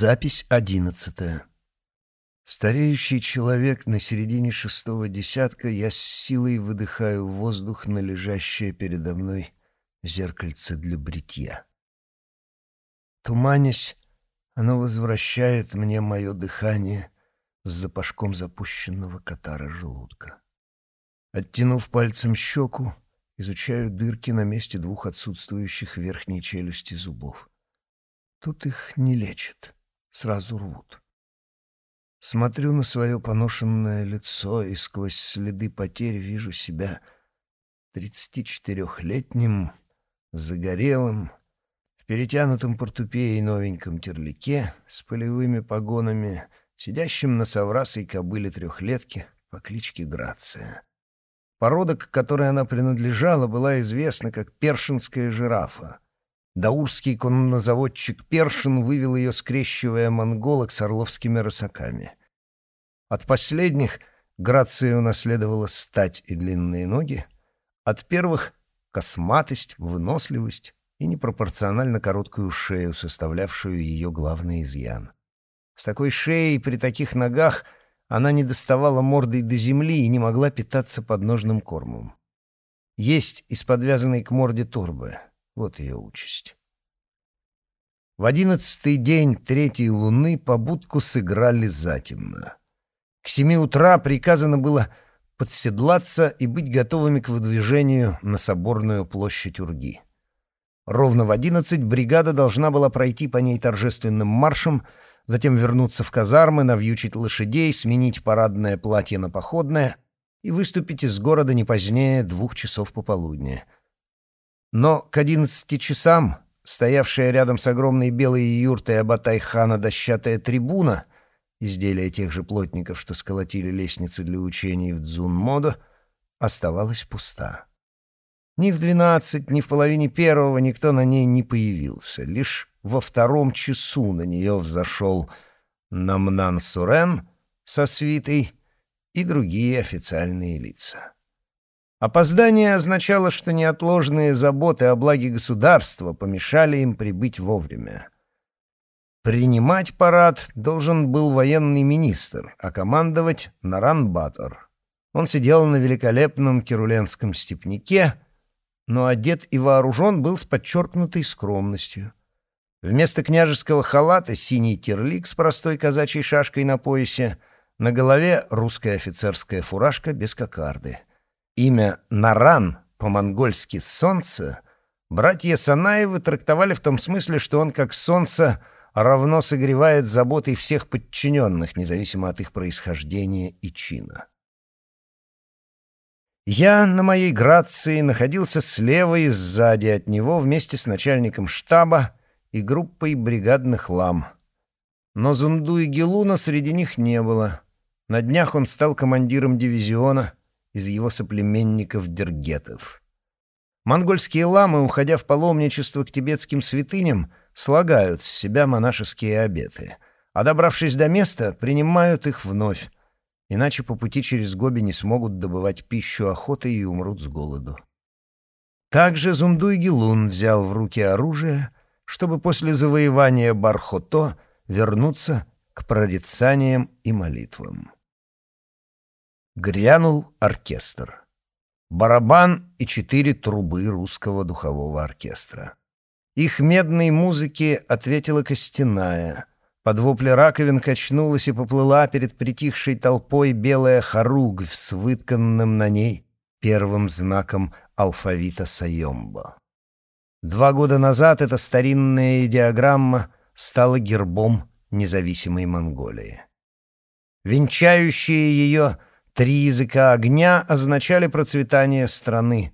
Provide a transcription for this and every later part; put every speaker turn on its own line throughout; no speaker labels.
Запись одиннадцатая. Стареющий человек на середине шестого десятка, я с силой выдыхаю воздух на лежащее передо мной зеркальце для бритья. Туманясь, оно возвращает мне мое дыхание с запашком запущенного катара желудка. Оттянув пальцем щеку, изучаю дырки на месте двух отсутствующих верхней челюсти зубов. Тут их не лечат сразу рвут. Смотрю на свое поношенное лицо и сквозь следы потерь вижу себя 34-летним, загорелым, в перетянутом портупее и новеньком терлике с полевыми погонами, сидящим на соврасой кобыле трехлетки по кличке Грация. Порода, к которой она принадлежала, была известна как першинская жирафа — Даурский коннозаводчик Першин вывел ее, скрещивая монголок с орловскими рысаками. От последних Грация унаследовала стать и длинные ноги, от первых — косматость, выносливость и непропорционально короткую шею, составлявшую ее главный изъян. С такой шеей при таких ногах она не доставала мордой до земли и не могла питаться подножным кормом. Есть из подвязанной к морде торбы — вот ее участь. В одиннадцатый день третьей луны побудку сыграли затемно. К семи утра приказано было подседлаться и быть готовыми к выдвижению на соборную площадь Урги. Ровно в одиннадцать бригада должна была пройти по ней торжественным маршем, затем вернуться в казармы, навьючить лошадей, сменить парадное платье на походное и выступить из города не позднее двух часов пополудни — но к одиннадцати часам стоявшая рядом с огромной белой юртой Абатай-хана дощатая трибуна, изделие тех же плотников, что сколотили лестницы для учений в Дзун-Модо, оставалась пуста. Ни в двенадцать, ни в половине первого никто на ней не появился. Лишь во втором часу на нее взошел Намнан Сурен со свитой и другие официальные лица. Опоздание означало, что неотложные заботы о благе государства помешали им прибыть вовремя. Принимать парад должен был военный министр, а командовать — Наран Батор. Он сидел на великолепном кируленском степняке, но одет и вооружен был с подчеркнутой скромностью. Вместо княжеского халата синий терлик с простой казачьей шашкой на поясе, на голове русская офицерская фуражка без кокарды — Имя Наран, по-монгольски «солнце», братья Санаевы трактовали в том смысле, что он, как солнце, равно согревает заботой всех подчиненных, независимо от их происхождения и чина. Я на моей грации находился слева и сзади от него вместе с начальником штаба и группой бригадных лам. Но Зунду и Гелуна среди них не было. На днях он стал командиром дивизиона — из его соплеменников-дергетов. Монгольские ламы, уходя в паломничество к тибетским святыням, слагают с себя монашеские обеты, а добравшись до места, принимают их вновь, иначе по пути через Гоби не смогут добывать пищу охотой и умрут с голоду. Также Зундуй Гелун взял в руки оружие, чтобы после завоевания Бархото вернуться к прорицаниям и молитвам. Грянул оркестр. Барабан и четыре трубы русского духового оркестра. Их медной музыке ответила костяная. Под вопли раковин качнулась и поплыла перед притихшей толпой белая хоругвь с вытканным на ней первым знаком алфавита Сайомбо. Два года назад эта старинная идеограмма стала гербом независимой Монголии. Венчающие ее Три языка огня означали процветание страны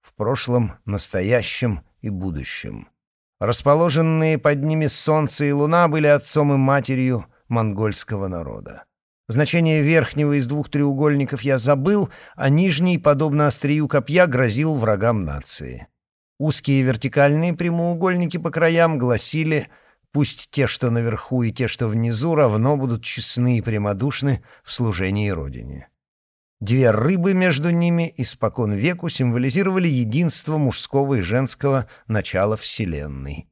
в прошлом, настоящем и будущем. Расположенные под ними солнце и луна были отцом и матерью монгольского народа. Значение верхнего из двух треугольников я забыл, а нижний, подобно острию копья, грозил врагам нации. Узкие вертикальные прямоугольники по краям гласили «Пусть те, что наверху, и те, что внизу, равно будут честны и прямодушны в служении Родине». Две рыбы между ними испокон веку символизировали единство мужского и женского начала Вселенной.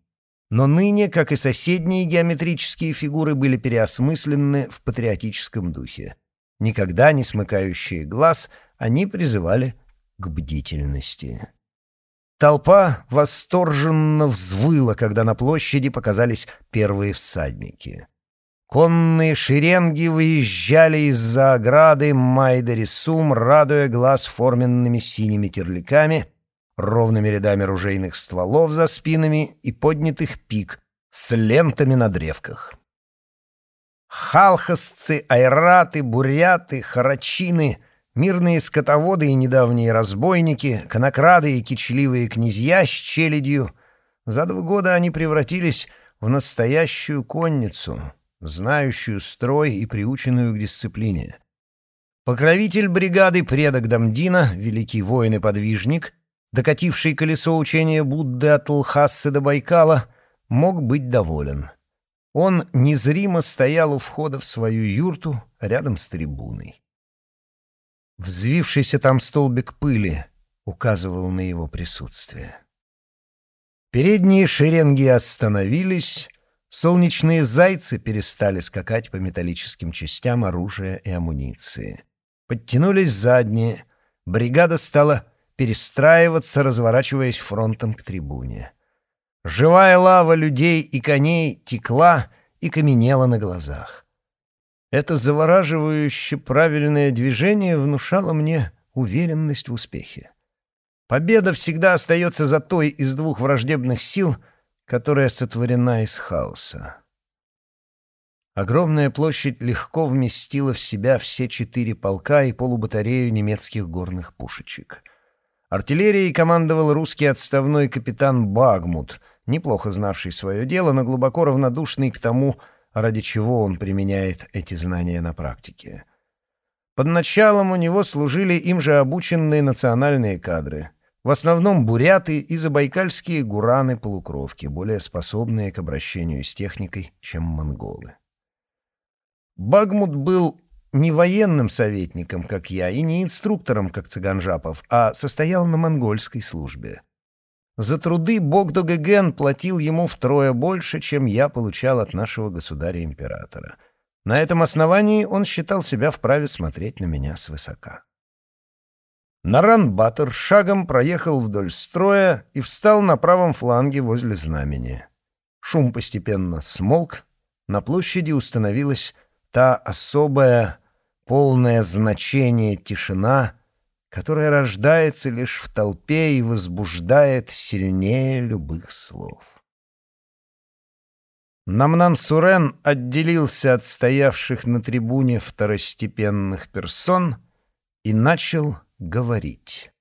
Но ныне, как и соседние геометрические фигуры, были переосмысленны в патриотическом духе. Никогда не смыкающие глаз, они призывали к бдительности. Толпа восторженно взвыла, когда на площади показались первые всадники. Конные шеренги выезжали из-за ограды Майдарисум, радуя глаз форменными синими терляками, ровными рядами ружейных стволов за спинами и поднятых пик с лентами на древках. Халхасцы, айраты, буряты, харачины, мирные скотоводы и недавние разбойники, конокрады и кичливые князья с челядью — за два года они превратились в настоящую конницу — знающую строй и приученную к дисциплине. Покровитель бригады предок Дамдина, великий воин и подвижник, докативший колесо учения Будды от Лхасы до Байкала, мог быть доволен. Он незримо стоял у входа в свою юрту рядом с трибуной. Взвившийся там столбик пыли указывал на его присутствие. Передние шеренги остановились, Солнечные зайцы перестали скакать по металлическим частям оружия и амуниции. Подтянулись задние. Бригада стала перестраиваться, разворачиваясь фронтом к трибуне. Живая лава людей и коней текла и каменела на глазах. Это завораживающе правильное движение внушало мне уверенность в успехе. Победа всегда остается за той из двух враждебных сил — которая сотворена из хаоса. Огромная площадь легко вместила в себя все четыре полка и полубатарею немецких горных пушечек. Артиллерией командовал русский отставной капитан Багмут, неплохо знавший свое дело, но глубоко равнодушный к тому, ради чего он применяет эти знания на практике. Под началом у него служили им же обученные национальные кадры — в основном буряты и забайкальские гураны-полукровки, более способные к обращению с техникой, чем монголы. Багмут был не военным советником, как я, и не инструктором, как Цыганжапов, а состоял на монгольской службе. За труды Богдогеген платил ему втрое больше, чем я получал от нашего государя-императора. На этом основании он считал себя вправе смотреть на меня свысока. Наран-Батор шагом проехал вдоль строя и встал на правом фланге возле знамени. Шум постепенно смолк, на площади установилась та особая, полное значение тишина, которая рождается лишь в толпе и возбуждает сильнее любых слов. Намнан-Сурен отделился от стоявших на трибуне второстепенных персон и начал говорить.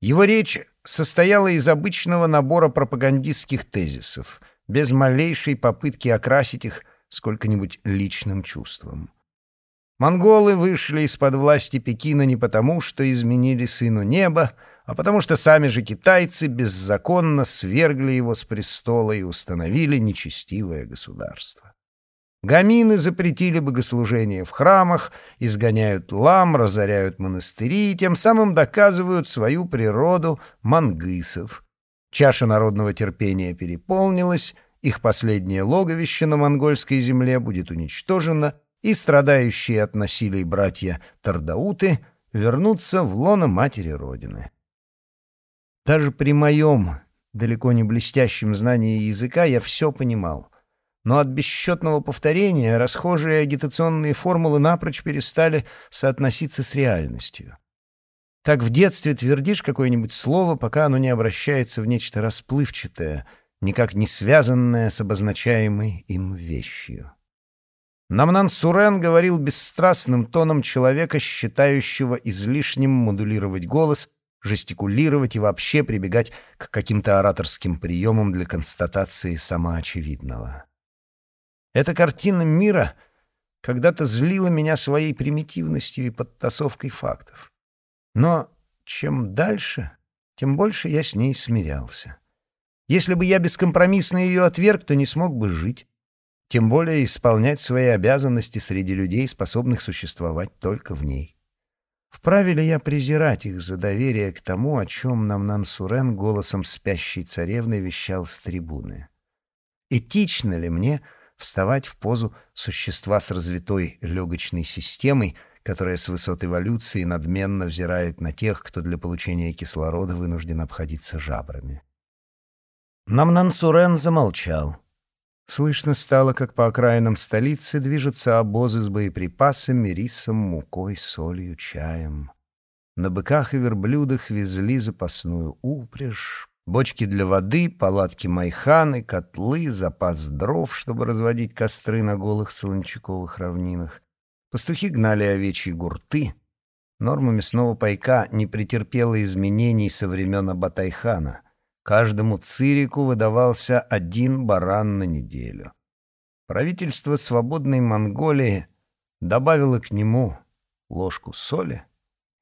Его речь состояла из обычного набора пропагандистских тезисов, без малейшей попытки окрасить их сколько-нибудь личным чувством. Монголы вышли из-под власти Пекина не потому, что изменили сыну неба, а потому что сами же китайцы беззаконно свергли его с престола и установили нечестивое государство. Гамины запретили богослужения в храмах, изгоняют лам, разоряют монастыри и тем самым доказывают свою природу мангысов. Чаша народного терпения переполнилась, их последнее логовище на монгольской земле будет уничтожено, и страдающие от насилия братья Тардауты вернутся в лоно матери Родины. Даже при моем далеко не блестящем знании языка я все понимал но от бесчетного повторения расхожие агитационные формулы напрочь перестали соотноситься с реальностью. Так в детстве твердишь какое-нибудь слово, пока оно не обращается в нечто расплывчатое, никак не связанное с обозначаемой им вещью. Намнан Сурен говорил бесстрастным тоном человека, считающего излишним модулировать голос, жестикулировать и вообще прибегать к каким-то ораторским приемам для констатации самоочевидного. Эта картина мира когда-то злила меня своей примитивностью и подтасовкой фактов. Но чем дальше, тем больше я с ней смирялся. Если бы я бескомпромиссно ее отверг, то не смог бы жить, тем более исполнять свои обязанности среди людей, способных существовать только в ней. Вправе ли я презирать их за доверие к тому, о чем нам Нансурен голосом спящей царевны вещал с трибуны? Этично ли мне вставать в позу существа с развитой легочной системой, которая с высот эволюции надменно взирает на тех, кто для получения кислорода вынужден обходиться жабрами? Намнансурен замолчал. Слышно стало, как по окраинам столицы движутся обозы с боеприпасами, рисом, мукой, солью, чаем. На быках и верблюдах везли запасную упряжь, бочки для воды, палатки майханы, котлы, запас дров, чтобы разводить костры на голых солончаковых равнинах. Пастухи гнали овечьи гурты. Норма мясного пайка не претерпела изменений со времен Абатайхана. Каждому цирику выдавался один баран на неделю. Правительство свободной Монголии добавило к нему ложку соли —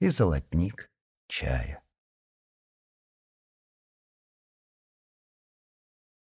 и золотник чая.